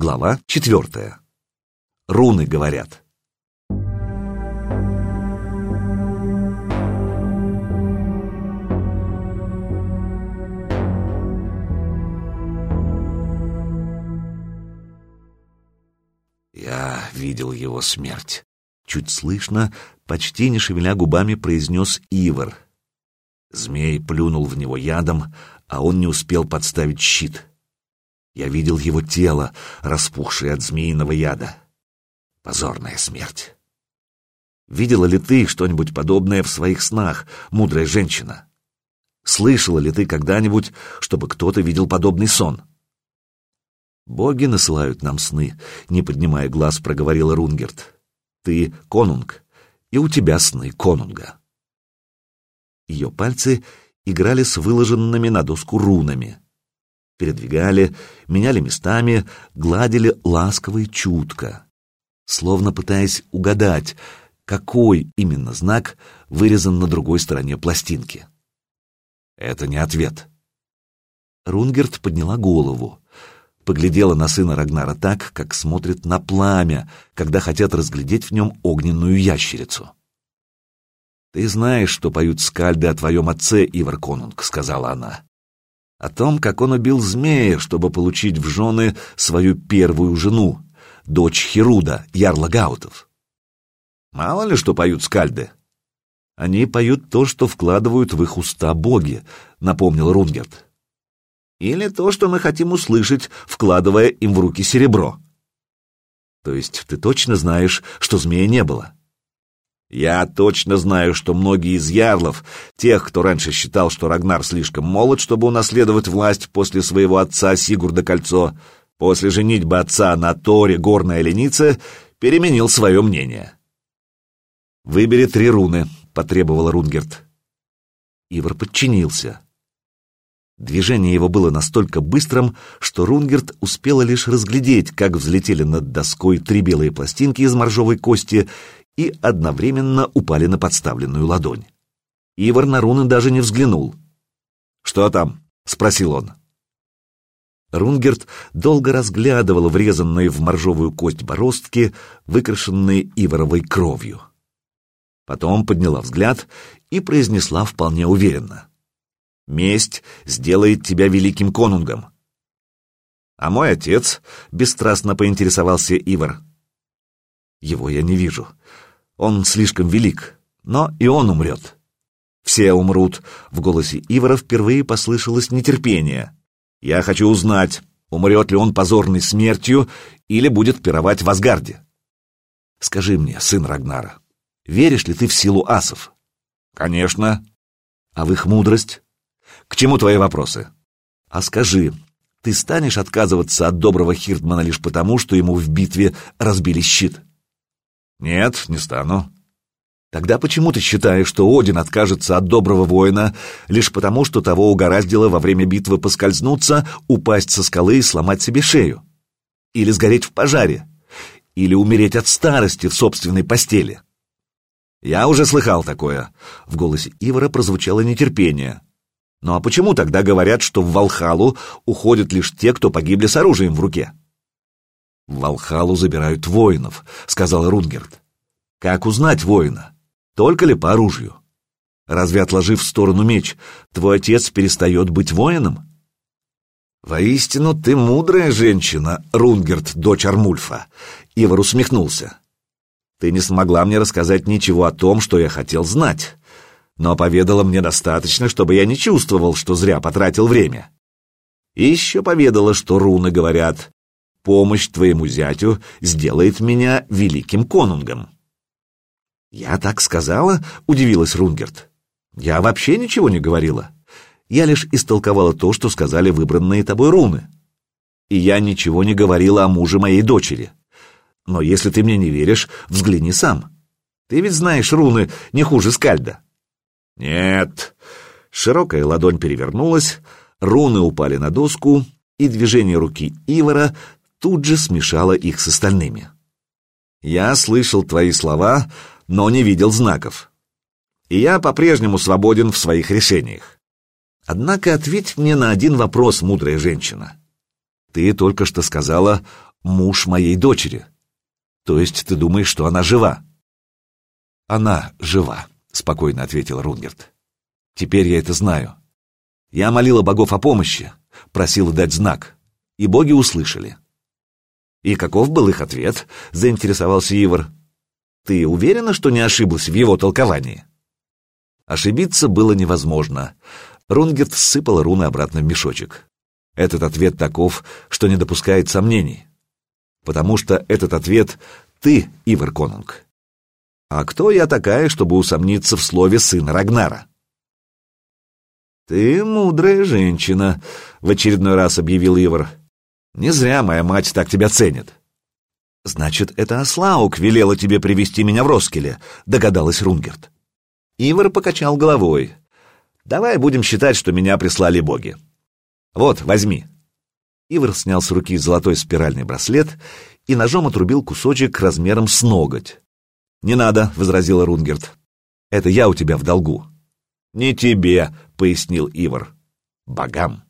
Глава четвертая. Руны говорят. Я видел его смерть. Чуть слышно, почти не шевеля губами, произнес Ивар. Змей плюнул в него ядом, а он не успел подставить щит. Я видел его тело, распухшее от змеиного яда. Позорная смерть. Видела ли ты что-нибудь подобное в своих снах, мудрая женщина? Слышала ли ты когда-нибудь, чтобы кто-то видел подобный сон? Боги насылают нам сны, не поднимая глаз, проговорила Рунгерт. Ты конунг, и у тебя сны конунга. Ее пальцы играли с выложенными на доску рунами. Передвигали, меняли местами, гладили ласково и чутко, словно пытаясь угадать, какой именно знак вырезан на другой стороне пластинки. Это не ответ. Рунгерт подняла голову поглядела на сына Рагнара так, как смотрит на пламя, когда хотят разглядеть в нем огненную ящерицу. «Ты знаешь, что поют скальды о твоем отце, Ивар Конунг», — сказала она. «О том, как он убил змея, чтобы получить в жены свою первую жену, дочь Херуда, ярла Гаутов. Мало ли что поют скальды. Они поют то, что вкладывают в их уста боги», — напомнил Рунгерт или то, что мы хотим услышать, вкладывая им в руки серебро. То есть ты точно знаешь, что змея не было? Я точно знаю, что многие из ярлов, тех, кто раньше считал, что Рагнар слишком молод, чтобы унаследовать власть после своего отца Сигурда Кольцо, после женитьбы отца на Торе Горная Леница, переменил свое мнение. «Выбери три руны», — потребовал Рунгерт. Ивар подчинился. Движение его было настолько быстрым, что Рунгерт успела лишь разглядеть, как взлетели над доской три белые пластинки из моржовой кости и одновременно упали на подставленную ладонь. Ивар на руны даже не взглянул. «Что там?» — спросил он. Рунгерт долго разглядывал врезанные в моржовую кость бороздки, выкрашенные иваровой кровью. Потом подняла взгляд и произнесла вполне уверенно. Месть сделает тебя великим конунгом. А мой отец, бесстрастно поинтересовался Ивар. Его я не вижу. Он слишком велик, но и он умрет. Все умрут. В голосе Ивара впервые послышалось нетерпение. Я хочу узнать, умрет ли он позорной смертью или будет пировать в Асгарде. Скажи мне, сын Рагнара, веришь ли ты в силу асов? Конечно. А в их мудрость? К чему твои вопросы? А скажи, ты станешь отказываться от доброго Хиртмана лишь потому, что ему в битве разбили щит? Нет, не стану. Тогда почему ты считаешь, что Один откажется от доброго воина лишь потому, что того угораздило во время битвы поскользнуться, упасть со скалы и сломать себе шею? Или сгореть в пожаре? Или умереть от старости в собственной постели? Я уже слыхал такое. В голосе Ивара прозвучало нетерпение. Ну а почему тогда говорят, что в Валхалу уходят лишь те, кто погибли с оружием в руке? В Валхалу забирают воинов, сказал Рунгерт. Как узнать воина? Только ли по оружию? Разве отложив в сторону меч, твой отец перестает быть воином? Воистину ты мудрая женщина, Рунгерт, дочь Армульфа. Ивар усмехнулся. Ты не смогла мне рассказать ничего о том, что я хотел знать но поведала мне достаточно, чтобы я не чувствовал, что зря потратил время. И еще поведала, что руны говорят, помощь твоему зятю сделает меня великим конунгом. «Я так сказала?» — удивилась Рунгерт. «Я вообще ничего не говорила. Я лишь истолковала то, что сказали выбранные тобой руны. И я ничего не говорила о муже моей дочери. Но если ты мне не веришь, взгляни сам. Ты ведь знаешь руны не хуже Скальда». «Нет». Широкая ладонь перевернулась, руны упали на доску, и движение руки Ивара тут же смешало их с остальными. «Я слышал твои слова, но не видел знаков. И я по-прежнему свободен в своих решениях. Однако ответь мне на один вопрос, мудрая женщина. Ты только что сказала муж моей дочери. То есть ты думаешь, что она жива? Она жива, спокойно ответил Рунгерт. Теперь я это знаю. Я молила богов о помощи, просила дать знак, и боги услышали. И каков был их ответ? заинтересовался Ивар. Ты уверена, что не ошиблась в его толковании? Ошибиться было невозможно. Рунгерт сыпал руны обратно в мешочек. Этот ответ таков, что не допускает сомнений. Потому что этот ответ — ты, Ивар Конунг. А кто я такая, чтобы усомниться в слове сына Рагнара? «Ты мудрая женщина», — в очередной раз объявил Ивар. «Не зря моя мать так тебя ценит». «Значит, это Аслаук велела тебе привести меня в Роскеле», — догадалась Рунгерт. Ивар покачал головой. «Давай будем считать, что меня прислали боги. Вот, возьми». Ивар снял с руки золотой спиральный браслет и ножом отрубил кусочек размером с ноготь. «Не надо», — возразила Рунгерт. «Это я у тебя в долгу». «Не тебе», — пояснил Ивар. «Богам».